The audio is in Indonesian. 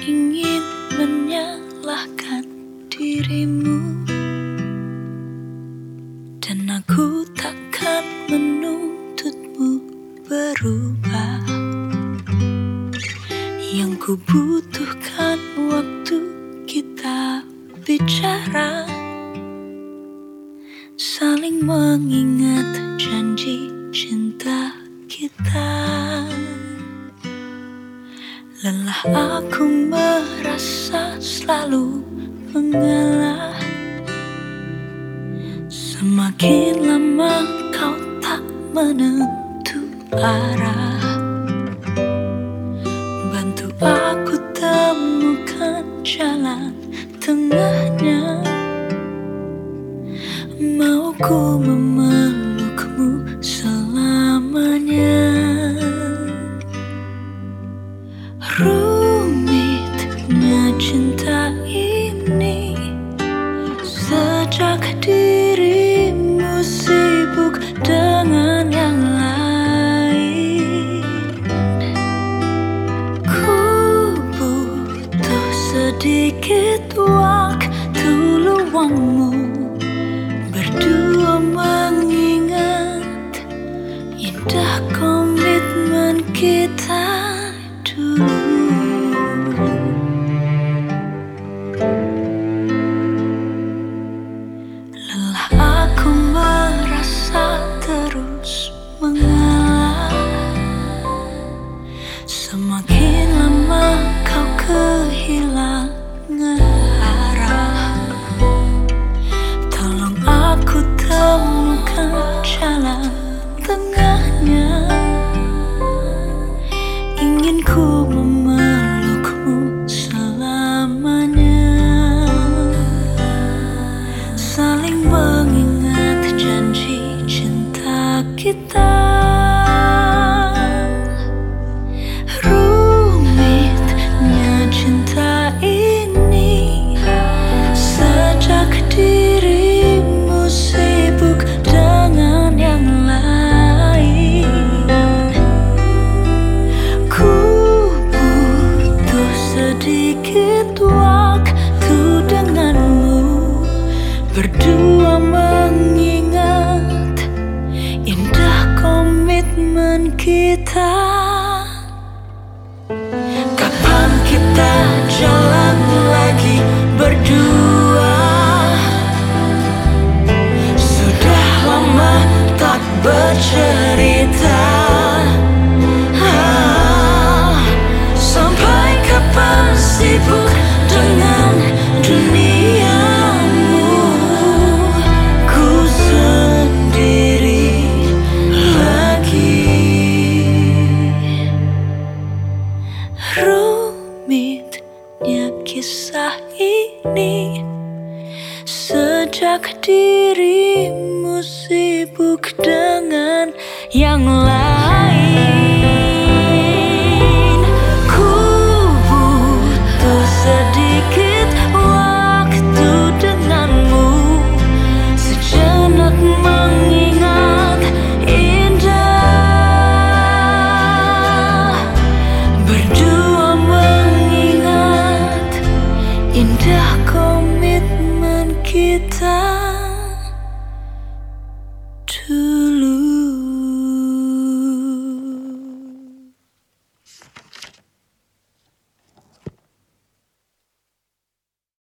ingin menyalahkan dirimu. Dan aku takkan menuntutmu berubah. Yang ku butuhkan waktu kita bicara. Saling mengingat janji cinta kita. Lelah aku merasa selalu mengalah. Semakin lama kau tak menentu arah. Bantu aku temukan jalan tengahnya. Mau ku memelukmu dirimu sibuk dengan yang lain. Ku butuh sedikit waktu luangmu mengalah. Semakin lama kau kehilangan arah. Tolong aku temukan jalan tengahnya. Ingin ku memelukmu selamanya. Saling mengingat janji cinta kita sedikit waktu denganmu. Berdua mengingat Indah komitmen kita ini. Sejak dirimu sibuk dengan yang lain